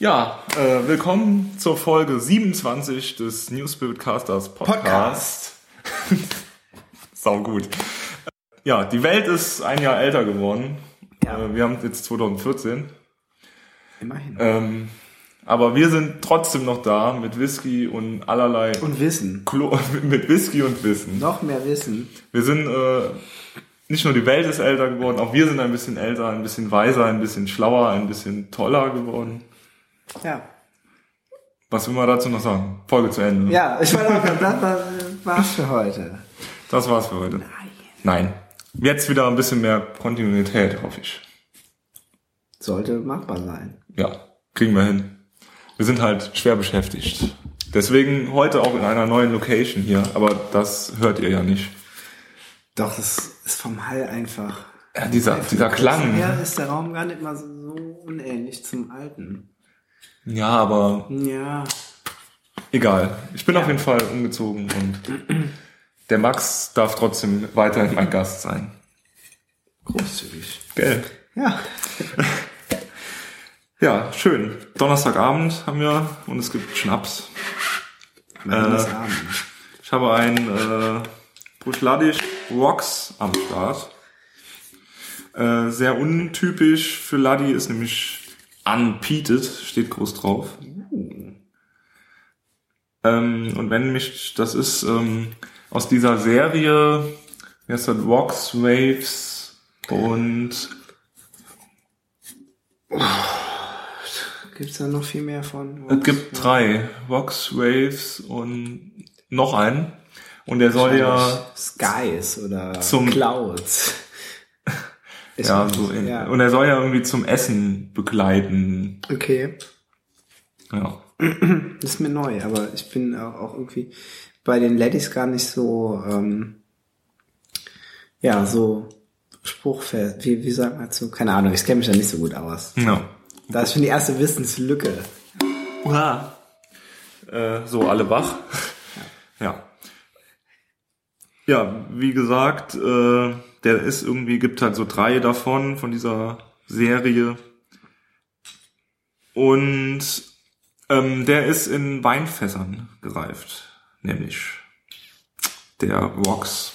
Ja, äh, willkommen zur Folge 27 des New Spirit Casters Podcast. Sau gut. Ja, die Welt ist ein Jahr älter geworden. Ja. Äh, wir haben jetzt 2014. Immerhin. Ähm, aber wir sind trotzdem noch da mit Whisky und allerlei Und Wissen. Klo mit Whisky und Wissen. Noch mehr Wissen. Wir sind äh, nicht nur die Welt ist älter geworden, auch wir sind ein bisschen älter, ein bisschen weiser, ein bisschen schlauer, ein bisschen toller geworden. Ja. Was will man dazu noch sagen? Folge zu Ende. Ja, ich doch, das war, war's für heute. Das war's für heute. Nein. Jetzt wieder ein bisschen mehr Kontinuität, hoffe ich. Sollte machbar sein. Ja, kriegen wir hin. Wir sind halt schwer beschäftigt. Deswegen heute auch in einer neuen Location hier, aber das hört ihr ja nicht. Doch, das ist vom Hall einfach. Ja, dieser, dieser Klang. Ja, ist der Raum gar nicht mal so unähnlich zum alten. Ja, aber Ja. egal. Ich bin Ja. auf jeden Fall umgezogen und der Max darf trotzdem weiterhin mein Gast sein. Großzügig. Gell? Ja. Ja, schön. Donnerstagabend haben wir und es gibt Schnaps. Mal Äh. Ich habe ein äh, Buschladisch Rocks am Start. Äh, sehr untypisch für Laddi ist nämlich unpeated, steht groß drauf. Ähm, und wenn mich, das ist ähm, aus dieser Serie, wie heißt das, Rocks, Waves und Gibt's da noch viel mehr von? es gibt drei, Rocks, Waves und noch einen. Und der soll ja Skies oder Zum- Clouds. Ist Ja, so in, ja. und er soll ja irgendwie zum Essen begleiten. Okay. Ja. Das ist mir neu, aber ich bin auch, auch irgendwie bei den Ladies gar nicht so, ähm, ja, so spruchfest. Wie, wie sagt man dazu? Keine Ahnung, ich kenne mich da nicht so gut aus. Ja. Da ist schon die erste Wissenslücke. Uha. Äh, so, alle wach. Ja. Ja, wie gesagt, äh, der ist irgendwie, gibt halt so drei davon, von dieser Serie. Und ähm, der ist in Weinfässern gereift, nämlich der Rocks.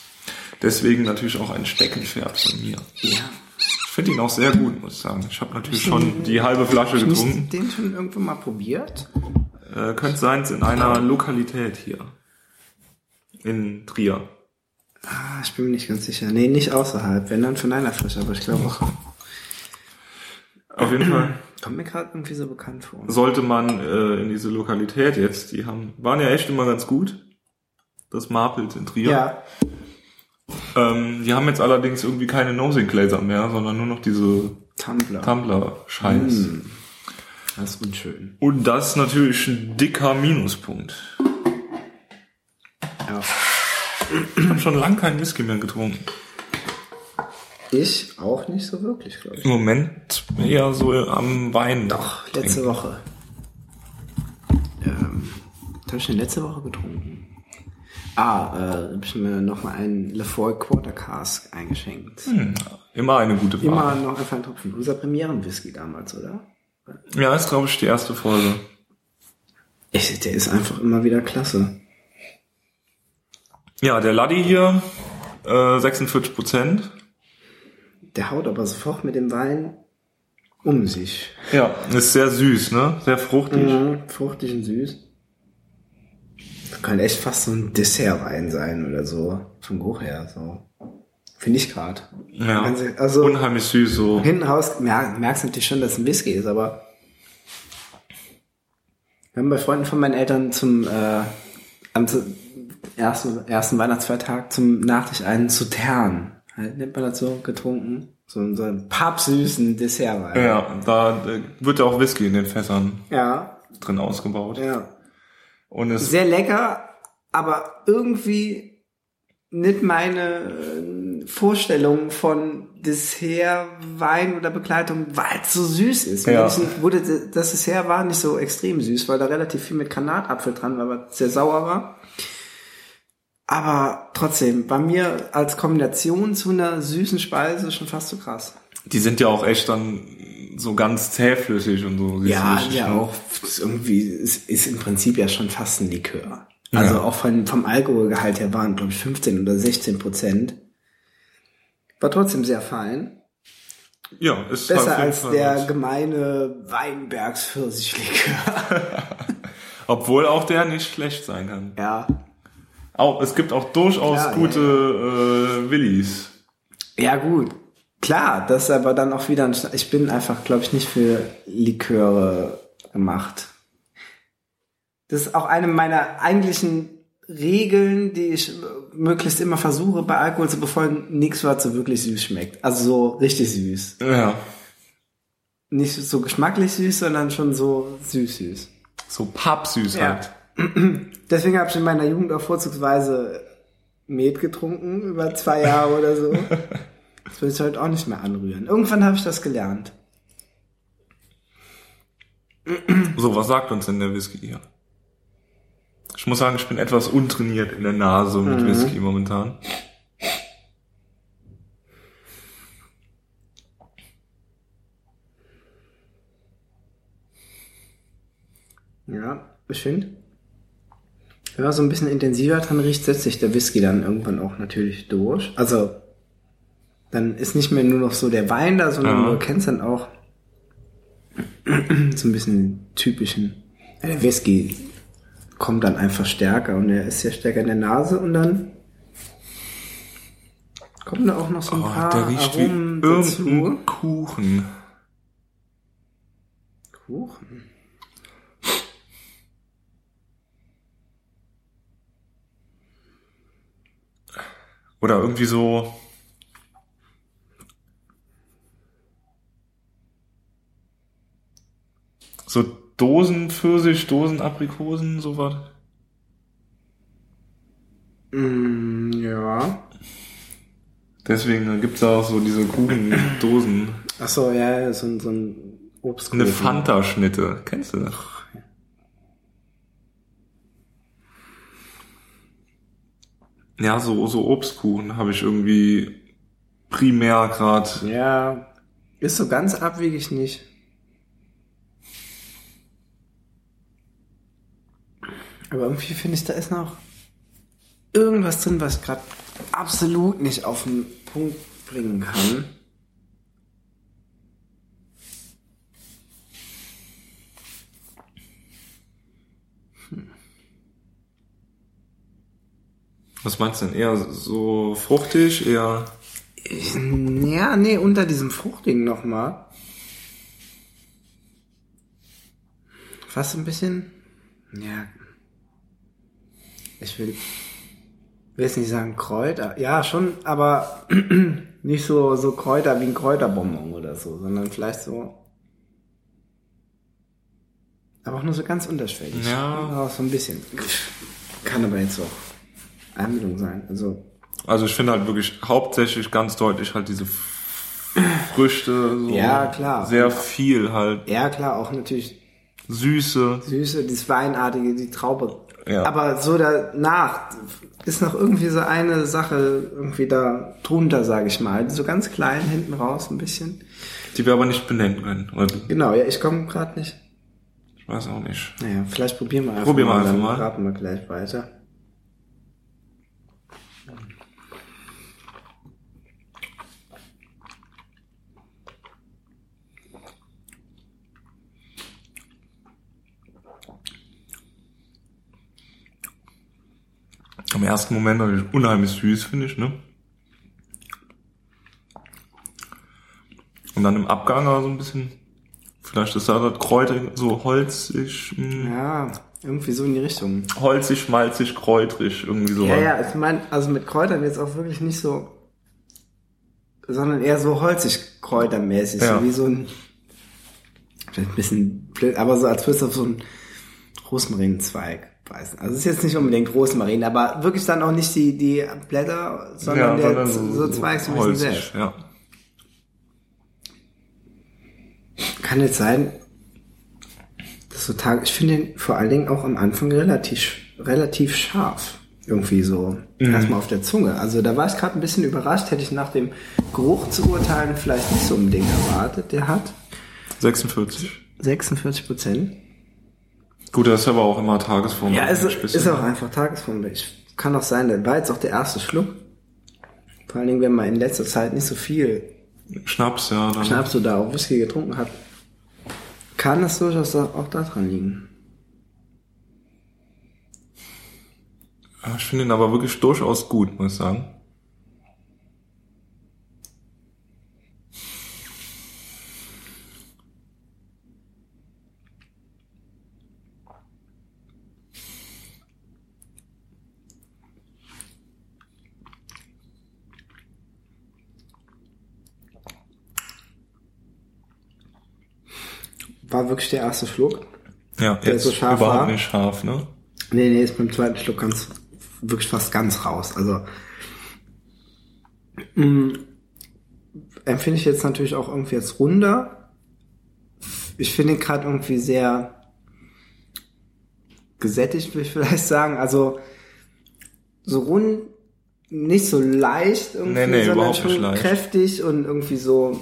Deswegen natürlich auch ein Steckenpferd von mir. Ja. Ich finde ihn auch sehr gut, muss ich sagen. Ich habe natürlich schon die halbe Flasche Hast du getrunken. den schon irgendwo mal probiert? Äh, könnte sein, in einer Lokalität hier. In Trier. Ah, ich bin mir nicht ganz sicher. Nee, nicht außerhalb. Wenn dann von einer Flasche, aber ich glaube auch. Auf jeden Fall Kommt mir gerade irgendwie so bekannt vor. sollte man äh, in diese Lokalität jetzt, die haben, waren ja echt immer ganz gut. Das Marpelt in Trier. Ja. Ähm, die haben jetzt allerdings irgendwie keine Nosing Glaser mehr, sondern nur noch diese Tumblr. Tumblr-Scheiß. Hm. Das ist unschön. Und das ist natürlich ein dicker Minuspunkt. Ja. Ich habe schon lange keinen Whisky mehr getrunken. Ich auch nicht so wirklich, glaube ich. Im Moment eher so am Wein. Doch, letzte Woche. Ähm, was habe ich denn letzte Woche getrunken? Ah, äh, habe ich mir noch mal einen Lefroy Quarter Cask eingeschenkt. Hm, immer eine gute Wahl. Immer noch einfach ein Tropfen. Unser Premieren-Whisky damals, oder? Ja, ist glaube ich die erste Folge. Ich, der ist einfach immer wieder klasse. Ja, der Laddi hier, äh, 46 Prozent. Der haut aber sofort mit dem Wein um sich. Ja, ist sehr süß, ne? Sehr fruchtig. Mhm, fruchtig und süß. Das kann echt fast so ein Dessertwein sein oder so. Vom Geruch her, so. Finde ich gerade. Ja, Also, unheimlich süß so. hinten raus mer merkst du natürlich schon, dass es ein Whisky ist, aber wir haben bei Freunden von meinen Eltern zum äh, am ersten, ersten Weihnachtsfeiertag zum Nachtisch einen Sautern, halt, nennt man das so, getrunken. So, so einen pappsüßen Dessertwein. Ja, da äh, wird ja auch Whisky in den Fässern ja. drin ausgebaut. ja. Und es, Sehr lecker, aber irgendwie nicht meine äh, Vorstellung von Dessert, Wein oder Begleitung, weil es so süß ist. Ja. Wenigstens wurde das Dessert war nicht so extrem süß, weil da relativ viel mit Granatapfel dran war, was sehr sauer war. Aber trotzdem, bei mir als Kombination zu einer süßen Speise schon fast so krass. die sind ja auch echt dann so ganz zähflüssig und so. Ja, ja ne? auch. Ist irgendwie ist, ist im Prinzip ja schon fast ein Likör. Also Ja. auch von, vom Alkoholgehalt her waren, glaube ich, 15 oder 16 Prozent. War trotzdem sehr fein. Ja, ist Besser als der was. gemeine Weinbergs Pfirsichlikör. Obwohl auch der nicht schlecht sein kann. ja. Auch, es gibt auch durchaus Ja, gute Äh, Willis. Ja, gut. Klar, das ist aber dann auch wieder ein, ich bin einfach, glaube ich, nicht für Liköre gemacht. Das ist auch eine meiner eigentlichen Regeln, die ich äh, möglichst immer versuche bei Alkohol zu befolgen. Nichts, was so wirklich süß schmeckt. Also so richtig süß. Ja. Nicht so geschmacklich süß, sondern schon so süß süß. So pappsüß Ja. halt. Deswegen habe ich in meiner Jugend auch vorzugsweise Met getrunken, über zwei Jahre oder so. Das will ich heute auch nicht mehr anrühren. Irgendwann habe ich das gelernt. So, was sagt uns denn der Whisky hier? Ich muss sagen, ich bin etwas untrainiert in der Nase mit Whisky momentan. Ja, ich finde. Wenn man so ein bisschen intensiver dran riecht, setzt sich der Whisky dann irgendwann auch natürlich durch. Also, dann ist nicht mehr nur noch so der Wein da, sondern Ja. du kennst dann auch so ein bisschen typischen. Der Whisky kommt dann einfach stärker und er ist ja stärker in der Nase und dann kommen da auch noch so ein Oh, paar der riecht wie Aromen dazu. irgendein Kuchen. Kuchen. Oder irgendwie so. So Dosen Pfirsich, Dosen Aprikosen, sowas. Mm, ja. Deswegen gibt's da auch so diese Kuchendosen. Ach so, ja, ja, so, ein- so ein Obstkuchen. Eine Fanta-Schnitte. Kennst du? Ja, so, so Obstkuchen habe ich irgendwie primär gerade. Ja, ist so ganz abwegig nicht. Aber irgendwie finde ich, da ist noch irgendwas drin, was ich gerade absolut nicht auf den Punkt bringen kann. Was meinst du denn? Eher so fruchtig, eher. Ja, nee, unter diesem Fruchtigen nochmal. Fast ein bisschen. Ja. Ich will. will jetzt nicht sagen Kräuter. Ja, schon, aber nicht so, so Kräuter wie ein Kräuterbonbon oder so, sondern vielleicht so. Aber auch nur so ganz unterschwellig. Ja. Auch so ein bisschen. Kann aber jetzt auch Einbildung sein. Also, Also ich finde halt wirklich hauptsächlich ganz deutlich halt diese Früchte. So Ja, klar. Sehr viel halt. ja klar, auch natürlich Süße. Süße, das Weinartige, die Traube. Ja. Aber so danach ist noch irgendwie so eine Sache irgendwie da drunter, sage ich mal. So ganz klein hinten raus ein bisschen. Die wir aber nicht benennen können. Oder? Genau, ja, ich komme gerade nicht. Ich weiß auch nicht. Naja, vielleicht probieren wir einfach Probieren wir mal, einfach dann mal. raten wir gleich weiter. Im ersten Moment natürlich unheimlich süß, finde ich, ne? Und dann im Abgang so ein bisschen, vielleicht ist da das Kräuter so holzig, mh, Ja, irgendwie so in die Richtung. holzig, schmalzig, kräutrig, irgendwie so. Ja, ja, ich meine, also mit Kräutern jetzt auch wirklich nicht so, sondern eher so holzig kräutermäßig, Ja. so wie so ein, vielleicht ein bisschen blöd, aber so als würdest du auf so einen Rosmarinzweig beißen. Also es ist jetzt nicht unbedingt Rosmarin, aber wirklich dann auch nicht die, die Blätter, sondern der so, so Zweig so ein bisschen selbst. ja. Kann jetzt sein, dass so Tage, ich finde den vor allen Dingen auch am Anfang relativ, relativ scharf. Irgendwie so. Erstmal auf der Zunge. Also da war ich gerade ein bisschen überrascht, hätte ich nach dem Geruch zu urteilen vielleicht nicht so unbedingt erwartet. Der hat. 46. 46 Prozent. Gut, das ist aber auch immer Tagesform. Ja, ist, Ein bisschen. ist auch einfach Tagesform. Ich kann auch sein, das war jetzt auch der erste Schluck. Vor allen Dingen, wenn man in letzter Zeit nicht so viel Schnaps, ja. Dann Schnaps oder auch Whisky getrunken hat, kann das durchaus auch daran liegen. Ich finde ihn aber wirklich durchaus gut, muss ich sagen. War wirklich der erste Schluck. Ja, Der jetzt so scharf überhaupt war? nicht scharf, ne? Nee, nee, ist beim zweiten Schluck ganz, wirklich fast ganz raus. Also, mh, empfinde ich jetzt natürlich auch irgendwie jetzt runder. Ich finde ihn gerade irgendwie sehr gesättigt, würde ich vielleicht sagen. Also, so rund, nicht so leicht irgendwie, Nee, nee, sondern schon kräftig und irgendwie so,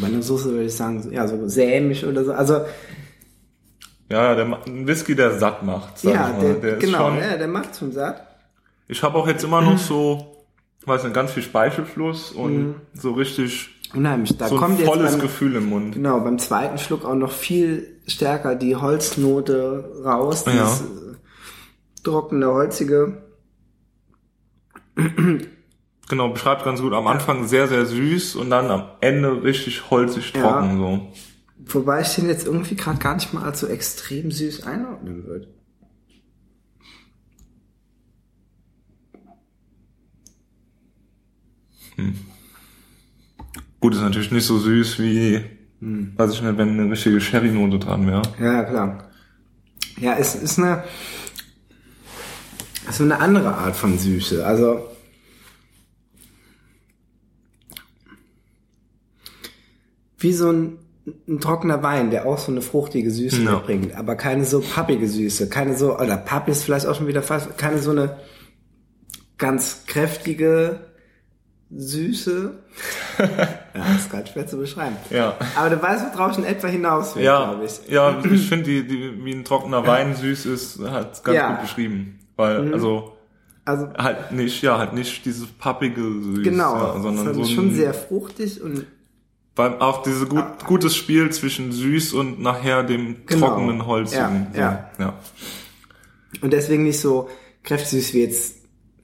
bei einer Soße würde ich sagen, ja, so sämig oder so. Also, Ja, der, ein Whisky, der satt macht, sag ja, ich mal. der, ist genau, schon, ja, der macht schon satt. Ich habe auch jetzt immer noch so, weiß nicht, ganz viel Speichelfluss und so richtig Unheimlich. Da so ein kommt jetzt volles beim, Gefühl im Mund. Genau, beim zweiten Schluck auch noch viel stärker die Holznote raus, Ja. dieses äh, trockene, holzige. Genau, beschreibt ganz gut. Am Anfang sehr, sehr süß und dann am Ende richtig holzig Ja. trocken so. Wobei ich den jetzt irgendwie gerade gar nicht mal als so extrem süß einordnen würde. Gut, ist natürlich nicht so süß wie, Hm. weiß ich nicht, wenn eine richtige Sherry-Note dran wäre. Ja, klar. Ja, es ist eine, ist eine andere Art von Süße. Also, wie so ein, ein trockener Wein, der auch so eine fruchtige Süße Ja. mitbringt, aber keine so pappige Süße, keine so, oder pappig ist vielleicht auch schon wieder fast, keine so eine ganz kräftige Süße. ja, ist ganz schwer zu beschreiben. Ja. Aber du weißt, worauf ich in etwa hinaus will, Ja, glaube ich. ja, ich finde, die, die, wie ein trockener Wein süß ist, hat ganz Ja. Mhm. gut beschrieben. Weil, also, Also, halt nicht, ja, halt nicht dieses pappige Süß, genau, ja, sondern es so schon sehr fruchtig und Weil auch diese gut, gutes Spiel zwischen süß und nachher dem Genau. trockenen Holzigen. Ja, ja. So, ja. Und deswegen nicht so kräftig süß wie jetzt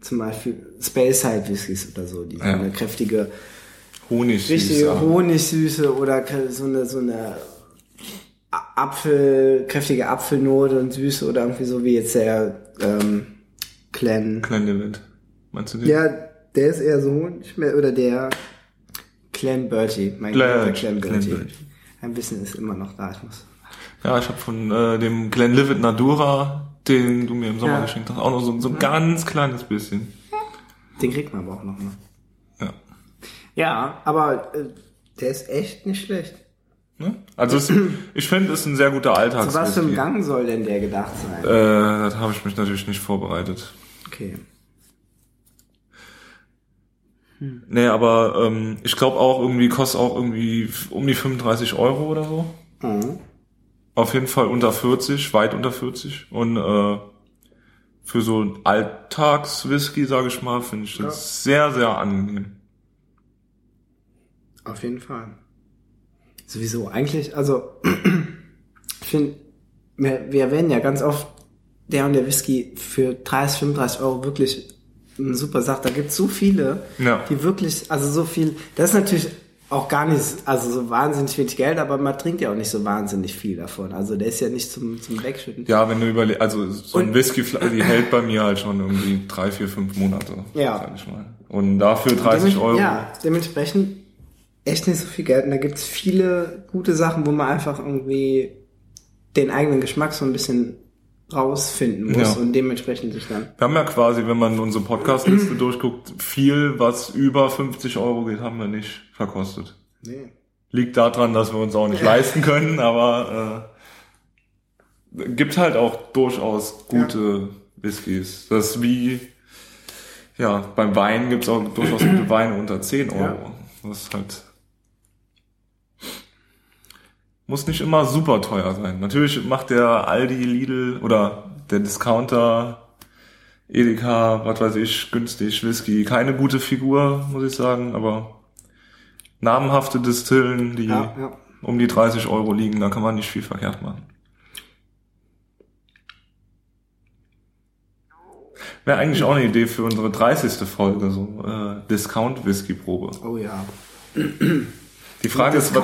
zum Beispiel Space Side Whiskys oder so, die so Ja. eine kräftige, Honig richtige. Honigsüße oder so eine, so eine Apfel, kräftige Apfelnote und Süße oder irgendwie so wie jetzt der, ähm, Clan. Glenlivet. Meinst du den? Ja, der ist eher so oder der Clan Bertie, mein Clan Glen Bertie. Ein bisschen ist immer noch da, ich muss. Ja, ich habe von äh, dem Glenlivet Nadura, den du mir im Sommer Ja. geschenkt hast, auch noch so, so ein ganz kleines bisschen. Den kriegt man aber auch noch, ne? Ja. Ja, aber äh, der ist echt nicht schlecht. Ne? Also es, ich finde, es ist ein sehr guter Alltags. Zu was für einem Gang soll denn der gedacht sein? Äh, das habe ich mich natürlich nicht vorbereitet. Okay. Nee, aber ähm, ich glaube auch irgendwie kostet auch irgendwie um die 35 Euro oder so. Mhm. Auf jeden Fall unter 40, weit unter 40. Und äh, für so ein Alltagswhisky, sage ich mal, finde ich das sehr, sehr angenehm. Auf jeden Fall. Sowieso, eigentlich, also, ich finde, wir, wir werden ja ganz oft der und der Whisky für 30, 35 Euro wirklich eine super Sache. Da gibt es so viele, Ja. die wirklich, also so viel, das ist natürlich auch gar nicht, also so wahnsinnig wenig Geld, aber man trinkt ja auch nicht so wahnsinnig viel davon. Also der ist ja nicht zum, zum Wegschütten. Ja, wenn du überlegst, also so ein Und- Whisky, die hält bei mir halt schon irgendwie drei, vier, fünf Monate, Ja. sag ich mal. Und dafür 30 Dements- Euro. Ja, dementsprechend echt nicht so viel Geld. Und da gibt's viele gute Sachen, wo man einfach irgendwie den eigenen Geschmack so ein bisschen rausfinden muss Ja. und dementsprechend sich dann. Wir haben ja quasi, wenn man unsere Podcast-Liste durchguckt, viel, was über 50 Euro geht, haben wir nicht verkostet. Nee. Liegt daran, dass wir uns auch nicht leisten können, aber äh, gibt halt auch durchaus gute Whiskys. Das ist wie, ja, beim Wein gibt's auch durchaus gute Weine unter 10 Euro. Ja. Das ist halt, muss nicht immer super teuer sein. Natürlich macht der Aldi, Lidl oder der Discounter, Edeka, was weiß ich, günstig, Whisky, keine gute Figur, muss ich sagen, aber namenhafte Distillen, die Ja, ja. um die 30 Euro liegen, da kann man nicht viel verkehrt machen. Wäre eigentlich auch eine Idee für unsere 30. Folge, so äh, Discount-Whisky-Probe. Oh ja. Die Frage ist, was,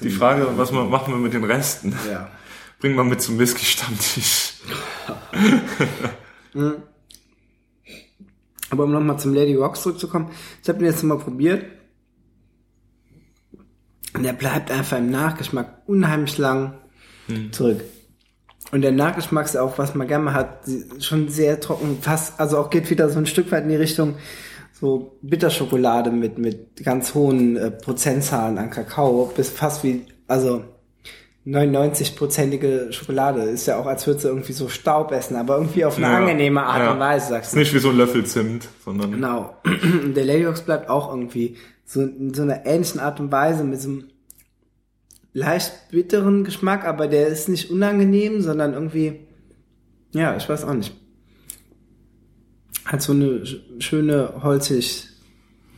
die Frage, was ma- machen wir mit den Resten? Ja. Bringen wir mit zum Whisky-Stammtisch. Aber um nochmal zum Lady Rocks zurückzukommen, ich habe den jetzt mal probiert. Und der bleibt einfach im Nachgeschmack unheimlich lang zurück. Und der Nachgeschmack ist auch, was man gerne mal hat, schon sehr trocken, fast, also auch geht wieder so ein Stück weit in die Richtung so Bitterschokolade mit, mit ganz hohen äh, Prozentzahlen an Kakao, bis fast wie, also 99-prozentige Schokolade. Ist ja auch, als würdest du irgendwie so Staub essen, aber irgendwie auf eine Ja, angenehme Art ja. und Weise, sagst du. nicht wie so ein Löffel Zimt, sondern Genau. Und der Ladybug bleibt auch irgendwie so in so einer ähnlichen Art und Weise mit so einem leicht bitteren Geschmack, aber der ist nicht unangenehm, sondern irgendwie, ja, ich weiß auch nicht. Hat so eine sch- schöne holzig,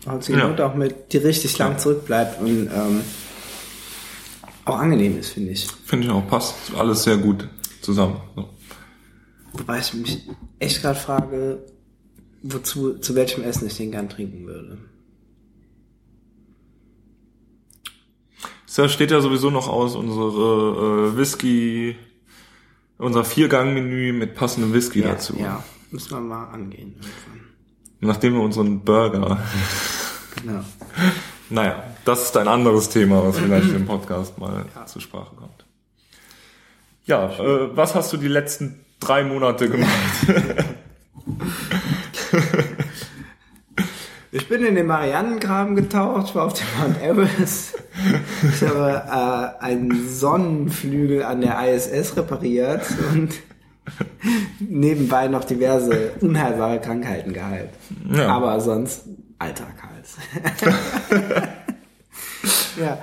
holzige Ja. Note auch mit, die richtig lang zurückbleibt und ähm, auch angenehm ist, finde ich. finde ich auch, passt alles sehr gut zusammen. So. Wobei ich mich echt gerade frage, wozu, zu welchem Essen ich den gern trinken würde. Das steht ja sowieso noch aus, unsere äh, Whisky, unser Viergang-Menü mit passendem Whisky Ja, dazu. ja, müssen wir mal angehen. irgendwann. Nachdem wir unseren Burger, Genau. naja, das ist ein anderes Thema, was vielleicht im Podcast mal zur Sprache kommt. Ja, äh, was hast du die letzten drei Monate gemacht? Ich bin in den Marianengraben getaucht, war auf dem Mount Everest. Ich habe äh, einen Sonnenflügel an der ISS repariert und nebenbei noch diverse unheilbare Krankheiten geheilt. Ja. Aber sonst Alltag halt. ja.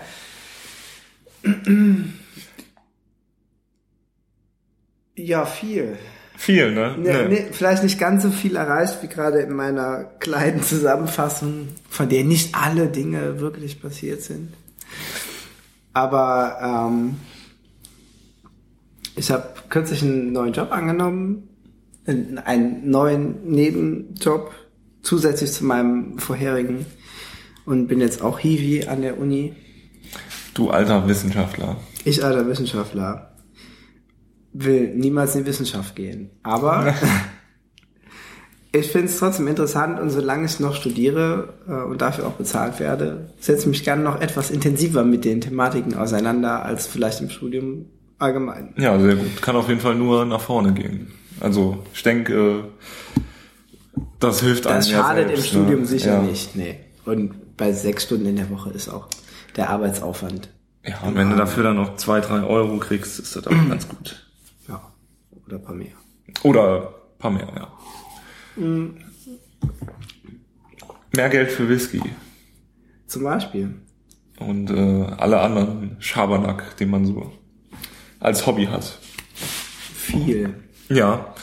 Ja, viel. Viel, ne? Nee, Nee. nee, vielleicht nicht ganz so viel erreicht wie gerade in meiner kleinen Zusammenfassung, von der nicht alle Dinge wirklich passiert sind. Aber ähm, ich habe kürzlich einen neuen Job angenommen, einen neuen Nebenjob zusätzlich zu meinem vorherigen und bin jetzt auch Hiwi an der Uni. Du alter Wissenschaftler. Ich, alter Wissenschaftler, will niemals in die Wissenschaft gehen. Aber ich finde es trotzdem interessant und solange ich noch studiere äh, und dafür auch bezahlt werde, setze ich mich gerne noch etwas intensiver mit den Thematiken auseinander als vielleicht im Studium allgemein. Ja, sehr gut. Kann auf jeden Fall nur nach vorne gehen. Also, ich denke, das hilft einem Das schadet selbst, im Studium ne? sicher ja. nicht. Nee. Und bei sechs Stunden in der Woche ist auch der Arbeitsaufwand. Ja, und wenn du dafür dann noch zwei, drei Euro kriegst, ist das auch ganz gut. Ja. Oder ein paar mehr. Oder ein paar mehr, ja. Mhm. Mehr Geld für Whisky Zum Beispiel. und äh, alle anderen Schabernack, den man so als Hobby hat. Viel. Ja,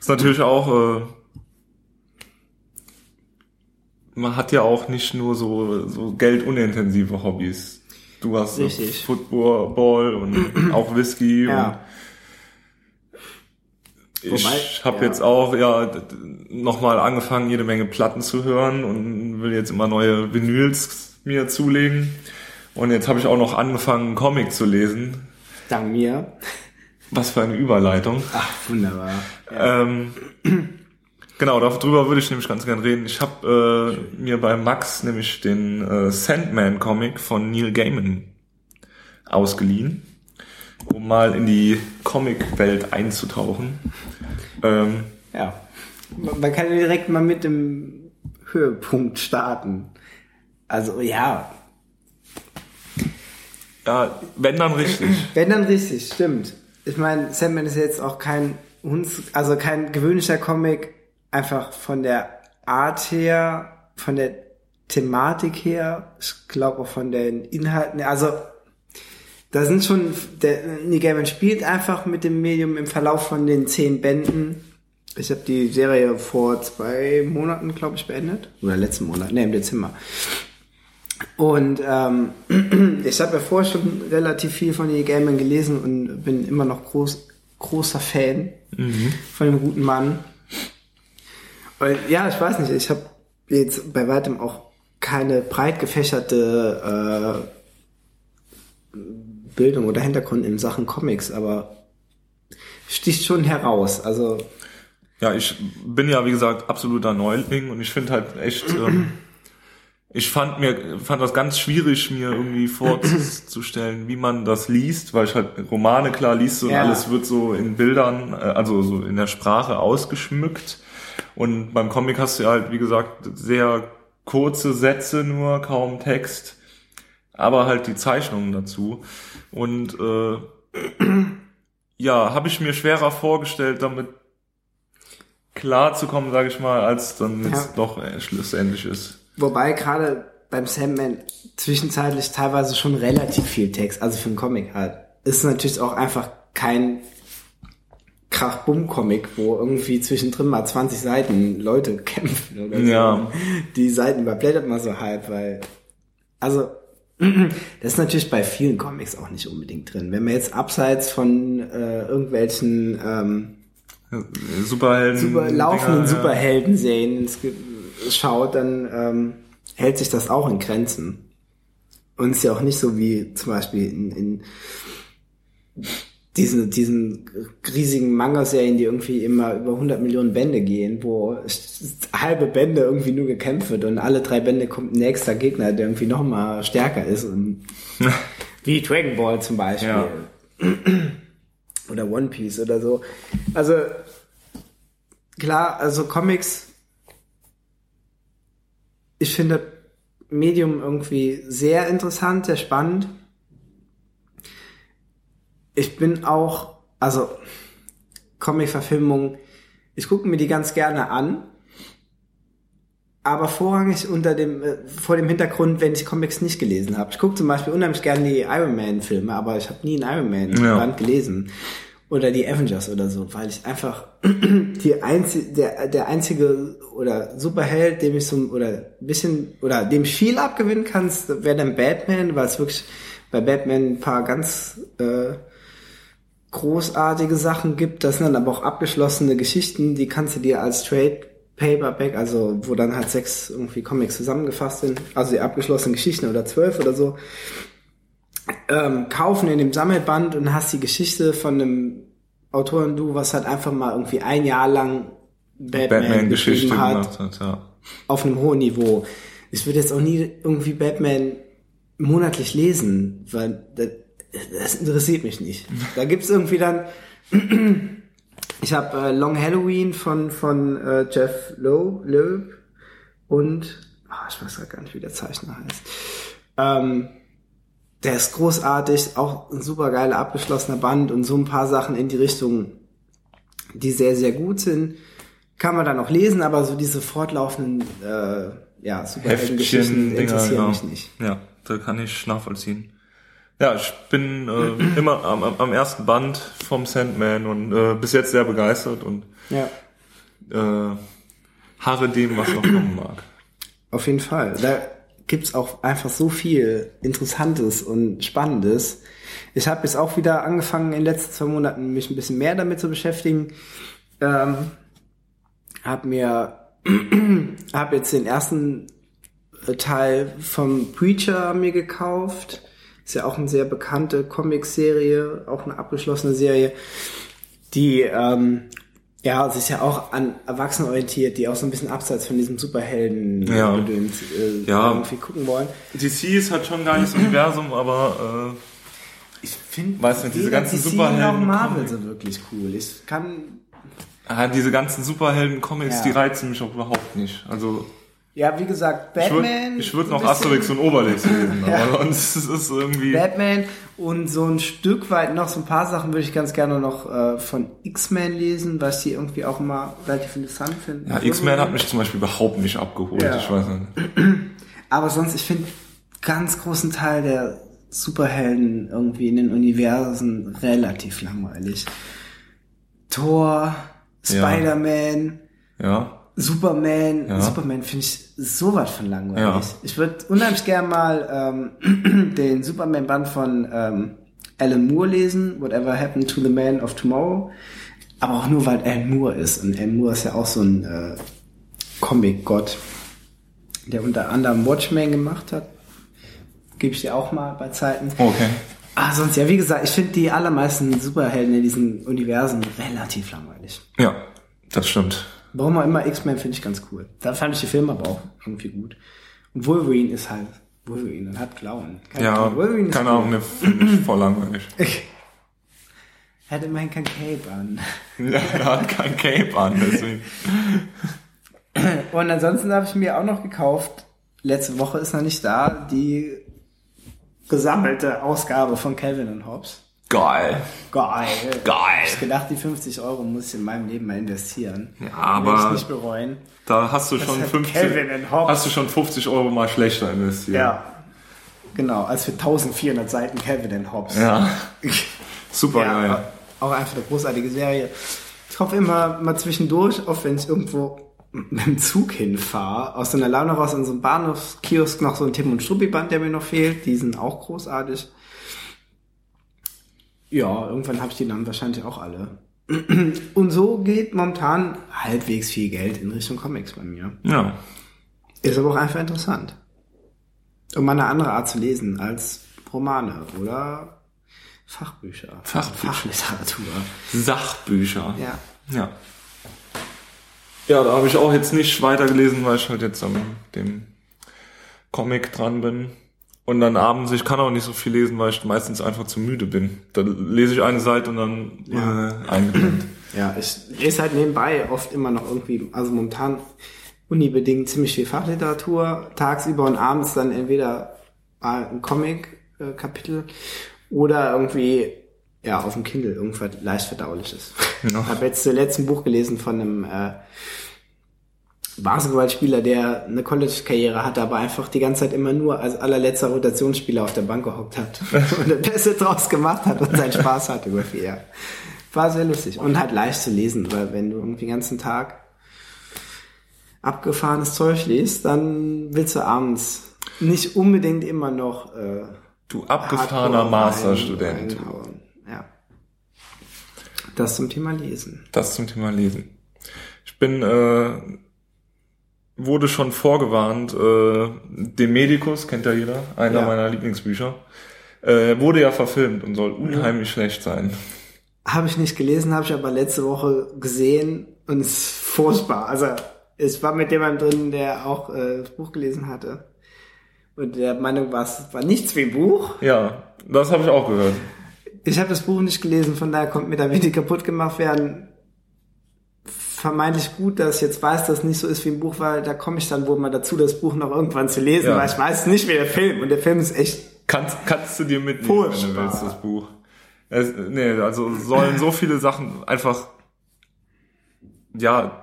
ist natürlich auch, äh, man hat ja auch nicht nur so, so geldunintensive Hobbys. Du hast Richtig. Football und auch Whisky Ja. und ich habe ja. jetzt auch ja nochmal angefangen, jede Menge Platten zu hören und will jetzt immer neue Vinyls mir zulegen. Und jetzt habe ich auch noch angefangen, Comic zu lesen. Dank mir. Was für eine Überleitung. Ach, wunderbar. Ähm, genau, darüber würde ich nämlich ganz gern reden. Ich habe äh, mir bei Max nämlich den äh, Sandman-Comic von Neil Gaiman ausgeliehen, um mal in die Comic-Welt einzutauchen. Ähm, Ja. Man man kann ja direkt mal mit dem Höhepunkt starten. Also ja, ja, wenn dann richtig. wenn dann richtig, stimmt. Ich meine, Sandman ist jetzt auch kein also kein gewöhnlicher Comic, einfach von der Art her, von der Thematik her, ich glaube auch von den Inhalten, also da sind schon, der Neil Gaiman spielt einfach mit dem Medium im Verlauf von den zehn Bänden. Ich habe die Serie vor zwei Monaten, glaube ich, beendet. Oder letzten Monat, ne, im Dezember. Und ähm, ich habe ja vorher schon relativ viel von Neil Gaiman gelesen und bin immer noch groß, großer Fan von dem guten Mann. Und ja, ich weiß nicht, ich habe jetzt bei weitem auch keine breit gefächerte äh, Bildung oder Hintergrund in Sachen Comics, aber sticht schon heraus. Also Ja, ich bin ja, wie gesagt, absoluter Neuling und ich finde halt echt, ähm, ich fand mir, fand das ganz schwierig, mir irgendwie vorzustellen, wie man das liest, weil ich halt Romane klar liest und Ja. alles wird so in Bildern, äh, also so in der Sprache ausgeschmückt. Und beim Comic hast du halt, wie gesagt, sehr kurze Sätze nur, kaum Text, aber halt die Zeichnungen dazu. Und äh, ja, habe ich mir schwerer vorgestellt, damit klar zu kommen, sage ich mal, als dann jetzt Ja. doch äh, schlussendlich ist. Wobei gerade beim Sandman zwischenzeitlich teilweise schon relativ viel Text, also für einen Comic halt. Ist natürlich auch einfach kein Krach-Bumm-Comic, wo irgendwie zwischendrin mal 20 Seiten Leute kämpfen oder so. Ja. Die Seiten überblättert man so halb, weil, also, das ist natürlich bei vielen Comics auch nicht unbedingt drin. Wenn man jetzt abseits von äh, irgendwelchen ähm, Superhelden. super, laufenden Dinger, ja. Superhelden-Serien ins Ge- schaut, dann ähm, hält sich das auch in Grenzen. Und ist ja auch nicht so wie zum Beispiel in, in diesen, diesen riesigen Manga-Serien, die irgendwie immer über 100 Millionen Bände gehen, wo halbe Bände irgendwie nur gekämpft wird und alle drei Bände kommt ein nächster Gegner, der irgendwie noch mal stärker ist. Und wie Dragon Ball zum Beispiel. Ja. Oder One Piece oder so. Also, klar, also Comics, ich finde Medium irgendwie sehr interessant, sehr spannend. Ich bin auch, also Comic-Verfilmung, ich gucke mir die ganz gerne an, aber vorrangig unter dem, äh, vor dem Hintergrund, wenn ich Comics nicht gelesen habe. Ich gucke zum Beispiel unheimlich gerne die Iron Man-Filme, aber ich habe nie einen Iron Ja. Man-Band gelesen. Oder die Avengers oder so, weil ich einfach die einzige, der, der einzige oder Superheld, dem ich so, oder ein bisschen, oder dem ich viel abgewinnen kann, wäre dann Batman, weil es wirklich bei Batman ein paar ganz äh, großartige Sachen gibt. Das sind dann aber auch abgeschlossene Geschichten, die kannst du dir als Trade Paperback, also wo dann halt sechs irgendwie Comics zusammengefasst sind, also die abgeschlossenen Geschichten oder zwölf oder so, ähm, kaufen in dem Sammelband und hast die Geschichte von einem Autoren du, was halt einfach mal irgendwie ein Jahr lang Batman, Batman-Geschichte geschrieben hat gemacht hat, ja. auf einem hohen Niveau. Ich würde jetzt auch nie irgendwie Batman monatlich lesen, weil das, das interessiert mich nicht. Da gibt's irgendwie dann ich habe äh, Long Halloween von von äh, Jeff Loeb, Loeb und ah, ich weiß gar nicht, wie der Zeichner heißt. Ähm, der ist großartig, auch ein super geiler abgeschlossener Band und so ein paar Sachen in die Richtung, die sehr sehr gut sind, kann man dann auch lesen, aber so diese fortlaufenden äh, ja Superheldengeschichten interessieren ja. mich nicht. Ja, da kann ich nachvollziehen. Ja, ich bin äh, immer am, am- am ersten Band vom Sandman und äh, bis jetzt sehr begeistert und Ja. äh, harre dem, was noch kommen mag. Auf jeden Fall. Da gibt's auch einfach so viel Interessantes und Spannendes. Ich habe jetzt auch wieder angefangen, in den letzten zwei Monaten mich ein bisschen mehr damit zu beschäftigen. Ähm, hab mir, hab jetzt den ersten Teil vom Preacher mir gekauft. Ist ja auch eine sehr bekannte Comic-Serie, auch eine abgeschlossene Serie, die ähm, ja, sie ist ja auch an Erwachsene orientiert, die auch so ein bisschen abseits von diesem Superhelden Ja. Gedöns, äh, Ja. irgendwie gucken wollen. DC ist halt schon gar nicht das Universum, aber Ich finde, Weißt du, diese ganzen Superhelden- auch Marvel so wirklich cool. Ich kann, äh, ah, diese ganzen Superhelden-Comics, Ja. die reizen mich auch überhaupt nicht. Also ja, wie gesagt, ich würde Batman. ich würd ein noch Asterix und Obelix lesen, Ja. aber sonst ist es irgendwie... Batman und so ein Stück weit noch so ein paar Sachen würde ich ganz gerne noch äh, von X-Men lesen, was die irgendwie auch immer relativ interessant finden. Ja, X-Men hat mich zum Beispiel überhaupt nicht abgeholt. Ja. Ich weiß nicht. Aber sonst, ich finde ganz großen Teil der Superhelden irgendwie in den Universen relativ langweilig. Thor, Spider-Man, Ja. Superman. Ja. Superman finde ich sowas von langweilig. Ja. Ich würde unheimlich gern mal ähm, den Superman-Band von ähm, Alan Moore lesen, Whatever Happened to the Man of Tomorrow. Aber auch nur, weil Alan Moore ist. Und Alan Moore ist ja auch so ein äh, Comic-Gott, der unter anderem Watchmen gemacht hat. Gebe ich dir auch mal bei Zeiten. Okay. Ah, sonst, ja, wie gesagt, ich finde die allermeisten Superhelden in diesen Universen relativ langweilig. Ja, das stimmt. Warum auch immer, X-Men finde ich ganz cool. Da fand ich die Filme aber auch irgendwie gut. Und Wolverine ist halt Wolverine und hat Klauen. Keine Ja, Ahnung, Wolverine ist keine cool. Ahnung, ne, finde ich voll langweilig. Er hat immerhin kein Cape an. Ja, er hat kein Cape an, deswegen. Und ansonsten habe ich mir auch noch gekauft, letzte Woche ist noch nicht da, die gesammelte Ausgabe von Calvin und Hobbes. Geil. Geil. Geil. Ich gedacht, die 50 Euro muss ich in meinem Leben mal investieren. Ja, aber- Will ich nicht bereuen. Da hast du schon hat 50, Calvin and Hobbes. hast du schon 50 Euro mal schlechter investiert. Ja. Genau, als für 1400 Seiten Calvin und Hobbes. Ja. Super Ja, geil. auch einfach eine großartige Serie. Ich hoffe immer mal zwischendurch, auch wenn ich irgendwo mit dem Zug hinfahre, aus so einer Laune raus in so einem Bahnhofskiosk noch so ein Tim und Struppi Band, der mir noch fehlt. Die sind auch großartig. Ja, irgendwann habe ich die dann wahrscheinlich auch alle. Und so geht momentan halbwegs viel Geld in Richtung Comics bei mir. Ja. Ist aber auch einfach interessant. Um mal eine andere Art zu lesen als Romane oder Fachbücher. Fachbücher. Fachliteratur. Sachbücher. Ja. Ja. Ja, da habe ich auch jetzt nicht weitergelesen, weil ich halt jetzt an dem Comic dran bin. Und dann abends, ich kann auch nicht so viel lesen, weil ich meistens einfach zu müde bin. Da lese ich eine Seite und dann Ja. äh, eingepennt. Ja, ich lese halt nebenbei oft immer noch irgendwie, also momentan unibedingt ziemlich viel Fachliteratur, tagsüber und abends dann entweder mal ein Comic-Kapitel oder irgendwie, ja, auf dem Kindle irgendwas leicht verdauliches. Ja. Ich habe jetzt zuletzt ein Buch gelesen von einem äh, Basketballspieler, der eine College-Karriere hatte, aber einfach die ganze Zeit immer nur als allerletzter Rotationsspieler auf der Bank gehockt hat und das Beste draus gemacht hat und seinen Spaß hatte über vier Jahre. War sehr lustig und halt leicht zu lesen, weil wenn du irgendwie den ganzen Tag abgefahrenes Zeug liest, dann willst du abends nicht unbedingt immer noch äh, Du abgefahrener Masterstudent. Ja. Das zum Thema Lesen. Das zum Thema Lesen. Ich bin, äh, wurde schon vorgewarnt, äh, dem Medikus, kennt ja jeder, einer Ja. meiner Lieblingsbücher, äh, wurde ja verfilmt und soll unheimlich schlecht sein. Habe ich nicht gelesen, habe ich aber letzte Woche gesehen und es ist furchtbar. Also es war mit jemandem drin, der auch äh, das Buch gelesen hatte. Und der Meinung war, es war nichts wie ein Buch. Ja, das habe ich auch gehört. Ich habe das Buch nicht gelesen, von daher kommt mir da wenig kaputt gemacht werden. Vermeintlich gut, dass ich jetzt weiß, dass es nicht so ist wie ein Buch, weil da komme ich dann wohl mal dazu, das Buch noch irgendwann zu lesen, Ja. weil ich weiß nicht wie der Film. Und der Film ist echt Kannst, kannst du dir mitnehmen, wenn du willst, das Buch. Es, nee, also sollen so viele Sachen einfach, ja,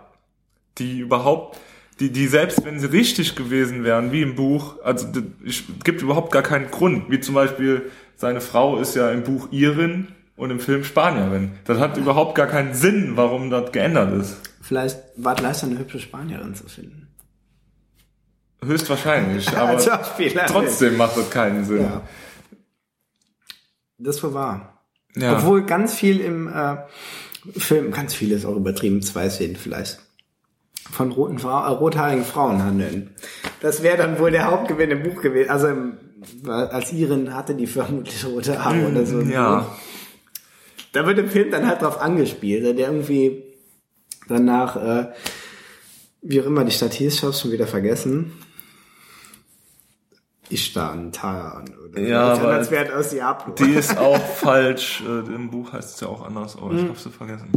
die überhaupt, die, die selbst wenn sie richtig gewesen wären, wie im Buch, also es gibt überhaupt gar keinen Grund. Wie zum Beispiel, seine Frau ist ja im Buch Irin und im Film Spanierin. Das hat überhaupt gar keinen Sinn, warum das geändert ist. Vielleicht war es leichter, eine hübsche Spanierin zu finden. Höchstwahrscheinlich, aber Als Schauspieler. trotzdem macht das keinen Sinn. Ja. Das war wahr. Ja. Obwohl ganz viel im äh, Film, ganz viel ist auch übertrieben, zwei Szenen vielleicht, von roten Frau, äh, rothaarigen Frauen handeln. Das wäre dann wohl der Hauptgewinn im Buch gewesen. Also im, als Iren hatte die vermutlich rote Haare oder so. ja. Da wird im Film dann halt drauf angespielt, der irgendwie danach, äh, wie auch immer die Stadt hieß, ich hab's schon wieder vergessen. Istan, Taran oder Ja, so. aber als wäre aus Diablo. Die ist auch falsch. Äh, Im Buch heißt es ja auch anders, aber ich hab's vergessen.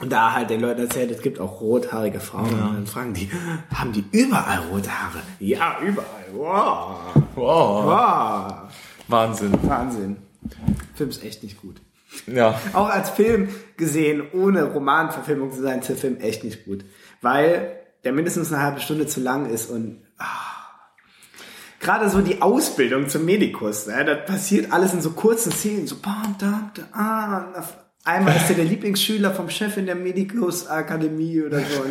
Und da halt den Leuten erzählt, es gibt auch rothaarige Frauen. Und dann fragen die, haben die überall rote Haare? Ja, überall. Wow. Wow. wow. Wahnsinn. Wahnsinn. Film ist echt nicht gut. Ja. Auch als Film gesehen, ohne Romanverfilmung zu sein, ist der Film echt nicht gut. Weil der mindestens eine halbe Stunde zu lang ist und ah, gerade so die Ausbildung zum Medikus, ne, das passiert alles in so kurzen Szenen, so bam, da, da, ah, einmal ist er der Lieblingsschüler vom Chef in der Medikus Akademie oder so.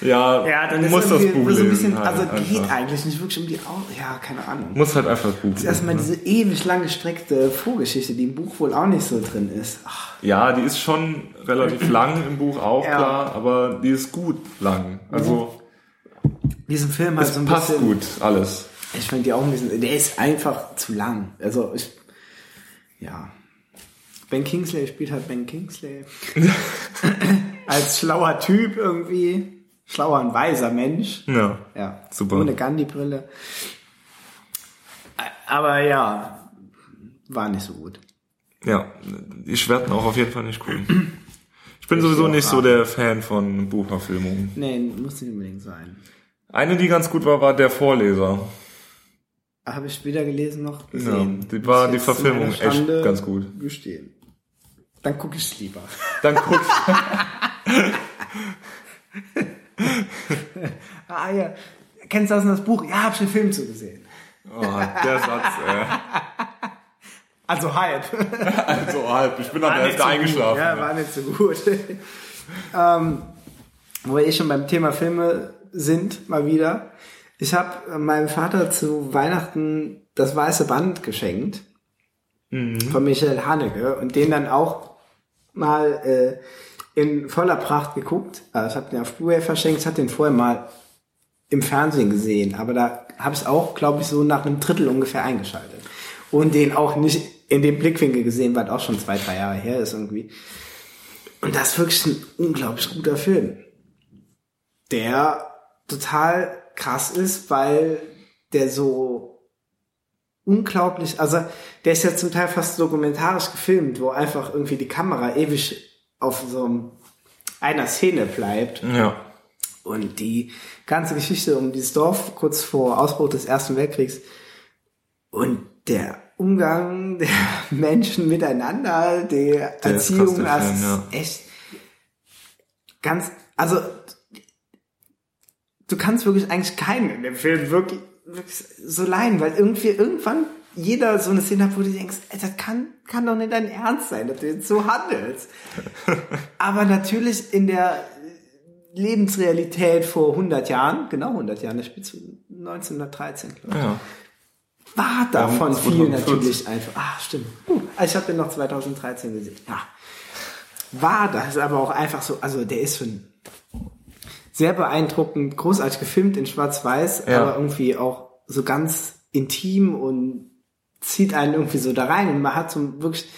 Ja, ja, dann musst das Buch so ein bisschen, halt also geht einfach. eigentlich nicht wirklich um die, Au ja, keine Ahnung. Muss halt einfach das Buch Das ist erstmal diese ewig lang gestreckte Vorgeschichte, die im Buch wohl auch nicht so drin ist. Ach, Ja, die ist schon relativ lang im Buch auch Ja. klar, aber die ist gut lang. Also diesen Film hat so ein passt bisschen, gut alles. Ich finde die auch ein bisschen, der ist einfach zu lang. Also ich, ja. Ben Kingsley spielt halt Ben Kingsley. Als schlauer Typ irgendwie. Schlauer und weiser Mensch. Ja. Ja. Super. Ohne Gandhi-Brille. Aber ja, war nicht so gut. Ja, ich werde ihn auch auf jeden Fall nicht gucken. Ich bin Ich sowieso nicht so der Fan von Buchverfilmungen. Nee, muss nicht unbedingt sein. Eine, die ganz gut war, war Der Vorleser. Habe ich weder gelesen noch Ja, gesehen. die war die Verfilmung echt ganz gut. Gestehen. Dann gucke ich lieber. Dann guck. Ah ja. Kennst du das, das Buch? Ja, hab ich den Film zugesehen. Oh, der Satz, ey. Also halb. Also halb, ich bin an War der nicht Hälfte so eingeschlafen. Gut. Ja, war nicht so gut. ähm, wo wir eh schon beim Thema Filme sind, mal wieder. Ich habe meinem Vater zu Weihnachten das weiße Band geschenkt von Michael Haneke und den dann auch mal äh, in voller Pracht geguckt. Also ich habe den auf Blu-ray verschenkt, ich hatte den vorher mal im Fernsehen gesehen, aber da habe ich auch, glaube ich, so nach einem Drittel ungefähr eingeschaltet. Und den auch nicht in dem Blickwinkel gesehen, weil auch schon zwei, drei Jahre her ist irgendwie. Und das ist wirklich ein unglaublich guter Film. Der total krass ist, weil der so unglaublich, also der ist ja zum Teil fast dokumentarisch gefilmt, wo einfach irgendwie die Kamera ewig auf so einer Szene bleibt. Ja. Und die ganze Geschichte um dieses Dorf kurz vor Ausbruch des Ersten Weltkriegs und der Umgang der Menschen miteinander, die Der ist Erziehung, der das ist ja. echt ganz, also du kannst wirklich eigentlich keinen in dem Film wirklich, wirklich so leiden, weil irgendwie irgendwann jeder so eine Szene hat, wo du denkst, ey, das kann, kann doch nicht dein Ernst sein, dass du jetzt so handelst. Aber natürlich in der Lebensrealität vor 100 Jahren, genau 100 Jahren, der spielt zu 1913, glaube ich, Ja. war davon Ja, viel 2014. natürlich einfach. Ah, stimmt. Uh, ich habe den noch 2013 gesehen. Ja. War das aber auch einfach so, also der ist schon sehr beeindruckend, großartig gefilmt in Schwarz-Weiß, Ja. aber irgendwie auch so ganz intim und zieht einen irgendwie so da rein und man hat so wirklich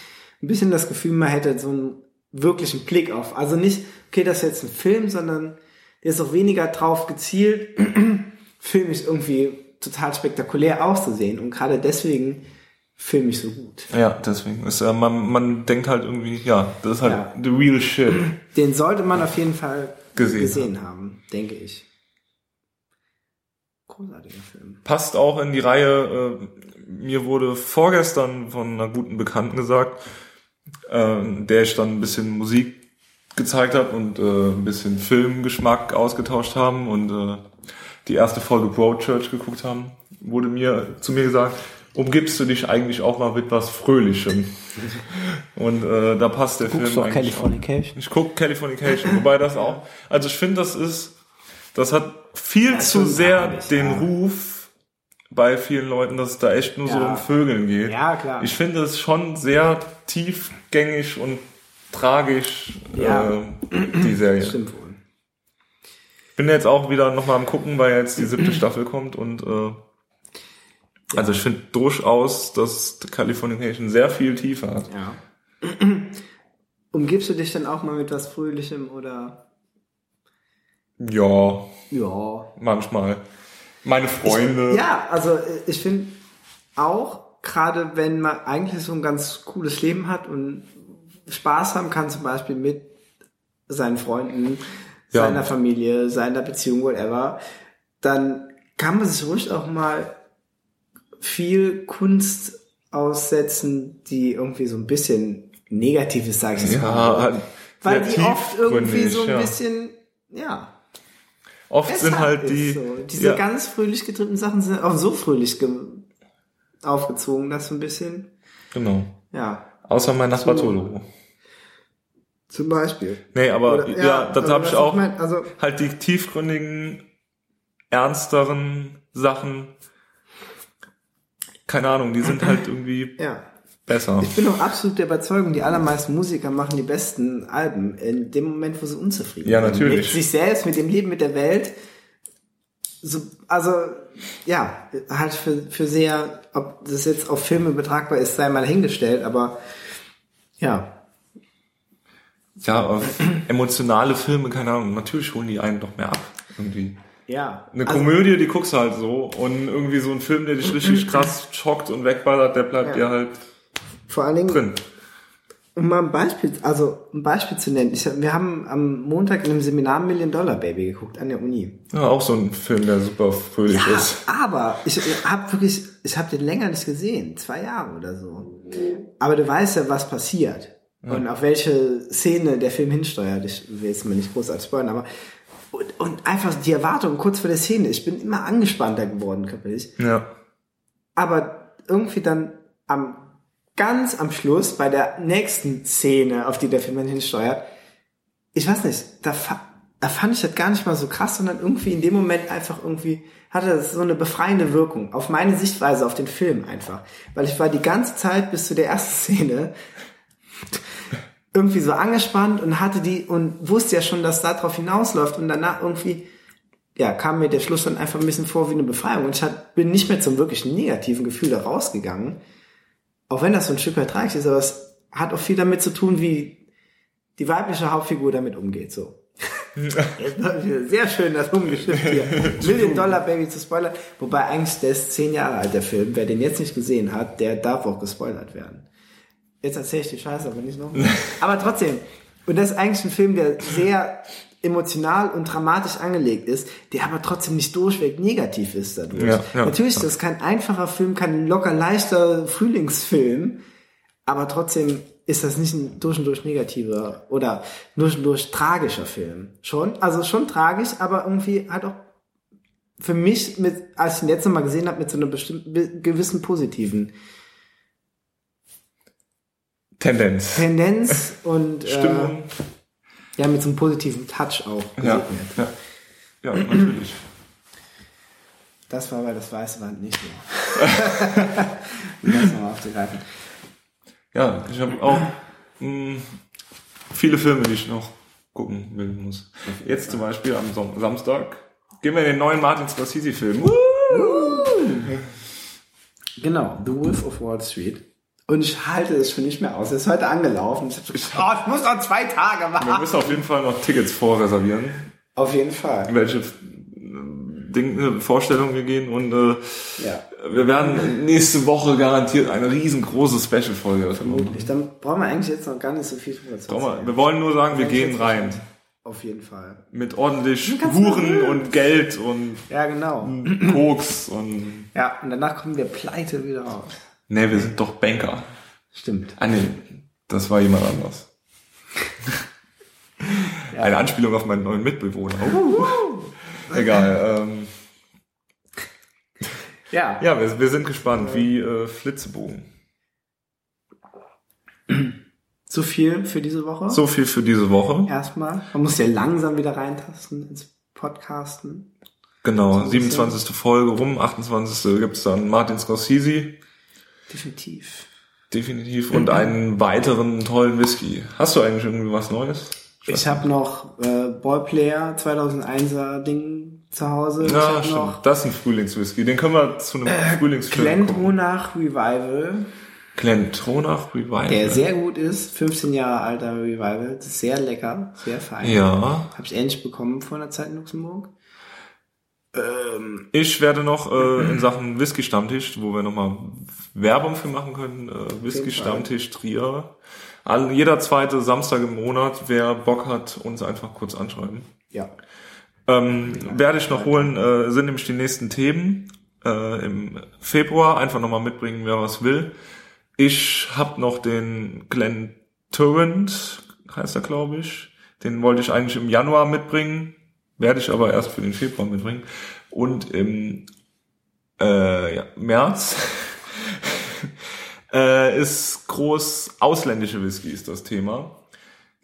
ein bisschen das Gefühl, man hätte so einen wirklichen Blick auf. Also nicht, okay, das ist jetzt ein Film, sondern der ist auch weniger drauf gezielt, filmisch irgendwie total spektakulär auszusehen und gerade deswegen filme ich so gut. Ja, deswegen. Ist, äh, man, man denkt halt irgendwie, ja, das ist halt Ja. the real shit. Den sollte man auf jeden Fall Gesehen gesehen, haben, denke ich. Großartiger Film. Passt auch in die Reihe, äh, mir wurde vorgestern von einer guten Bekannten gesagt, äh, der ich dann ein bisschen Musik gezeigt habe und äh, ein bisschen Filmgeschmack ausgetauscht haben und äh, die erste Folge Broadchurch geguckt haben, wurde mir zu mir gesagt, umgibst du dich eigentlich auch mal mit was Fröhlichem? Und äh, da passt der Guckst Film du auch eigentlich auch. Californication? Ich gucke Californication, wobei das auch, also ich finde, das ist, das hat viel Ja, zu sehr den ja. Ruf bei vielen Leuten, dass es da echt nur so Ja. um Vögeln geht. Ja, klar. Ich finde es schon sehr tiefgängig und tragisch, Ja. äh, die Serie. Stimmt wohl. Bin jetzt auch wieder nochmal am gucken, weil jetzt die siebte Staffel kommt und äh, also ich finde durchaus, dass Californication sehr viel tiefer hat. Ja. Umgibst du dich dann auch mal mit was Fröhlichem oder? Ja, Ja. manchmal. Meine Freunde. Ja, also äh, ich finde auch, gerade wenn man eigentlich so ein ganz cooles Leben hat und Spaß haben kann, zum Beispiel mit seinen Freunden, Ja. seiner Familie, seiner Beziehung, whatever, dann kann man sich ruhig auch mal viel Kunst aussetzen, die irgendwie so ein bisschen negativ ist, sage ich jetzt Ja, mal. Weil die oft irgendwie so ein bisschen, ja, Oft Es sind halt die, So. Diese ja, ganz fröhlich getriebenen Sachen sind auch so fröhlich ge aufgezogen, dass so ein bisschen, genau. ja, Außer mein Nachbar zum Beispiel. Nee, aber Oder- ja, ja, das also habe ich auch. ich mein, also- halt die tiefgründigen, ernsteren Sachen. Keine Ahnung, die sind halt irgendwie Ja. Besser. Ich bin auch absolut der Überzeugung, die allermeisten Musiker machen die besten Alben in dem Moment, wo sie unzufrieden Ja, sind. natürlich. Mit sich selbst, mit dem Leben, mit der Welt. So, also, ja, halt für, für sehr, ob das jetzt auf Filme betragbar ist, sei mal hingestellt, aber ja, Ja, auf emotionale Filme, keine Ahnung, natürlich holen die einen doch mehr ab. Irgendwie. ja. Eine Also, Komödie, die guckst du halt so. Und irgendwie so ein Film, der dich richtig krass schockt und wegballert, der bleibt Ja. dir halt vor allen Dingen, drin. um mal ein Beispiel, also ein Beispiel zu nennen. Ich, wir haben am Montag in einem Seminar Million Dollar Baby geguckt an der Uni. Ja, auch so ein Film, der super fröhlich Ja, ist. aber ich habe wirklich, ich habe den länger nicht gesehen, zwei Jahre oder so. Aber du weißt ja, was passiert und auf welche Szene der Film hinsteuert. Ich will jetzt mal nicht großartig spoilern, aber und, und einfach die Erwartung kurz vor der Szene. Ich bin immer angespannter geworden, körperlich. Ja. Aber irgendwie dann am ganz am Schluss bei der nächsten Szene, auf die der Film dann hinsteuert, ich weiß nicht, da, da fand ich das gar nicht mal so krass, sondern irgendwie in dem Moment einfach irgendwie hatte das so eine befreiende Wirkung auf meine Sichtweise auf den Film einfach, weil ich war die ganze Zeit bis zu der ersten Szene irgendwie so angespannt und hatte die und wusste ja schon, dass da drauf hinausläuft und danach irgendwie ja, kam mir der Schluss dann einfach ein bisschen vor wie eine Befreiung und ich bin nicht mehr zum wirklich negativen Gefühl da rausgegangen. Auch wenn das so ein Stück weit tragisch ist, aber es hat auch viel damit zu tun, wie die weibliche Hauptfigur damit umgeht, so. Sehr schön das umgeschifft hier. Million Dollar Baby zu spoilern. Wobei eigentlich der ist zehn Jahre alt, der Film. Wer den jetzt nicht gesehen hat, der darf auch gespoilert werden. Jetzt erzähle ich die Scheiße, aber nicht noch. aber trotzdem. Und das ist eigentlich ein Film, der sehr emotional und dramatisch angelegt ist, der aber trotzdem nicht durchweg negativ ist dadurch. Ja, ja. Natürlich ist das kein einfacher Film, kein locker leichter Frühlingsfilm, aber trotzdem ist das nicht ein durch und durch negativer oder durch und durch tragischer Film. Schon, also schon tragisch, aber irgendwie halt auch für mich, mit, als ich ihn jetzt nochmal gesehen habe, mit so einer bestimmten, gewissen positiven Tendenz. Tendenz und äh, Stimmung. Ja, mit so einem positiven Touch auch Ja, ja. ja, natürlich. Das war bei das weiße Wand nicht so. um das nochmal aufzugreifen. Ja, ich habe auch mh, viele Filme, die ich noch gucken will muss. Jetzt zum Beispiel am Som Samstag gehen wir in den neuen Martin Scorsese-Film. Genau, The Wolf of Wall Street. Und ich halte es schon nicht mehr aus. Er ist heute angelaufen. Ich, hab so, oh, ich muss noch zwei Tage Wir machen. müssen auf jeden Fall noch Tickets vorreservieren, Auf jeden Fall. welche äh, Dinge, Vorstellungen wir gehen und äh, Ja. wir werden nächste Woche garantiert eine riesengroße Special-Folge machen. Ich, dann brauchen wir eigentlich jetzt noch gar nicht so viel drüber zu erzählen. wir wollen nur sagen, wir gehen rein. Auf jeden Fall. Mit ordentlich Huren und Geld und Ja, genau. Koks und... Ja, und danach kommen wir pleite wieder raus. Ne, wir sind doch Banker. Stimmt. Ah nee, das war jemand anders. Eine Anspielung auf meinen neuen Mitbewohner. Egal. Ähm, Ja. ja, wir, wir sind gespannt, wie äh, Flitzebogen. Zu viel für diese Woche. So viel für diese Woche. Erstmal. Man muss ja langsam wieder reintasten ins Podcasten. Genau, So 27. Folge rum, 28. gibt's dann Martin Scorsese, Definitiv. definitiv, und einen weiteren tollen Whisky. Hast du eigentlich irgendwie was Neues? Ich habe noch äh, Ballplayer 2001er Ding zu Hause. ich Ja, stimmt. noch Das ist ein Frühlingswhisky. Den können wir zu einem Frühlingsfilm Glenn gucken. Tronach Revival, Glentronach Revival. der sehr gut ist. 15 Jahre alter Revival. Das ist sehr lecker, sehr fein. Ja, Habe ich endlich bekommen vor einer Zeit in Luxemburg. Ähm, Ich werde noch äh, in Sachen Whisky Stammtisch, wo wir nochmal Werbung für machen können, äh, Whisky Fall. Stammtisch Trier. All, jeder zweite Samstag im Monat, wer Bock hat, uns einfach kurz anschreiben. ja. Ähm, werde ich noch holen, äh, sind nämlich die nächsten Themen äh, im Februar. Einfach nochmal mitbringen, wer was will. Ich habe noch den Glenn Turrent, heißt er glaube ich. Den wollte ich eigentlich im Januar mitbringen. Werde ich aber erst für den Februar mitbringen. Und im äh, ja, März äh, ist groß ausländische Whisky ist das Thema.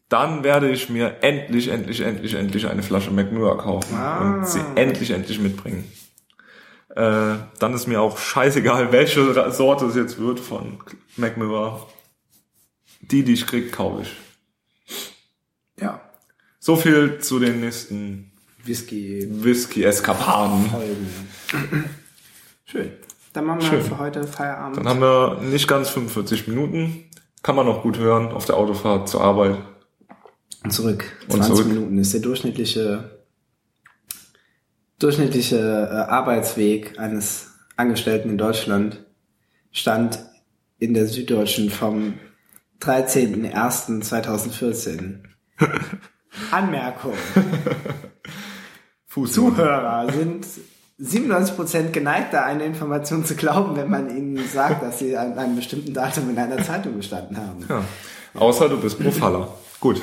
Dann werde ich mir endlich, endlich, endlich, endlich eine Flasche McMurray kaufen Ah. und sie endlich, endlich mitbringen. Äh, dann ist mir auch scheißegal, welche Sorte es jetzt wird von McMurray. Die, die ich krieg, kaufe ich. Ja. So viel zu den nächsten Whisky. Whisky-Eskapaden. Folgen. Schön. Dann machen wir Schön. für heute Feierabend. Dann haben wir nicht ganz 45 Minuten. Kann man noch gut hören auf der Autofahrt zur Arbeit. Und zurück. Und 20 zurück. Minuten ist der durchschnittliche, durchschnittliche äh, Arbeitsweg eines Angestellten in Deutschland stand in der Süddeutschen vom 13.01.2014. Anmerkung. Fuß. Zuhörer sind 97% geneigter, eine Information zu glauben, wenn man ihnen sagt, dass sie an einem bestimmten Datum in einer Zeitung gestanden haben. Ja. Außer du bist Profaller. Gut.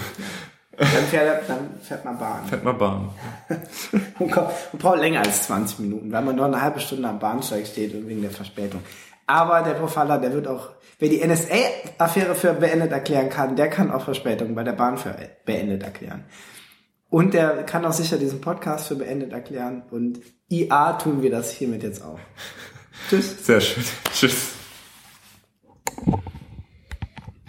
Dann fährt, dann fährt man Bahn. Fährt mal Bahn. Und kommt- man braucht länger als 20 Minuten, weil man nur eine halbe Stunde am Bahnsteig steht und wegen der Verspätung. Aber der Profaller, der wird auch, wer die NSA-Affäre für beendet erklären kann, der kann auch Verspätungen bei der Bahn für beendet erklären. Und der kann auch sicher diesen Podcast für beendet erklären. Und IA tun wir das hiermit jetzt auch. Tschüss. Sehr schön. Tschüss.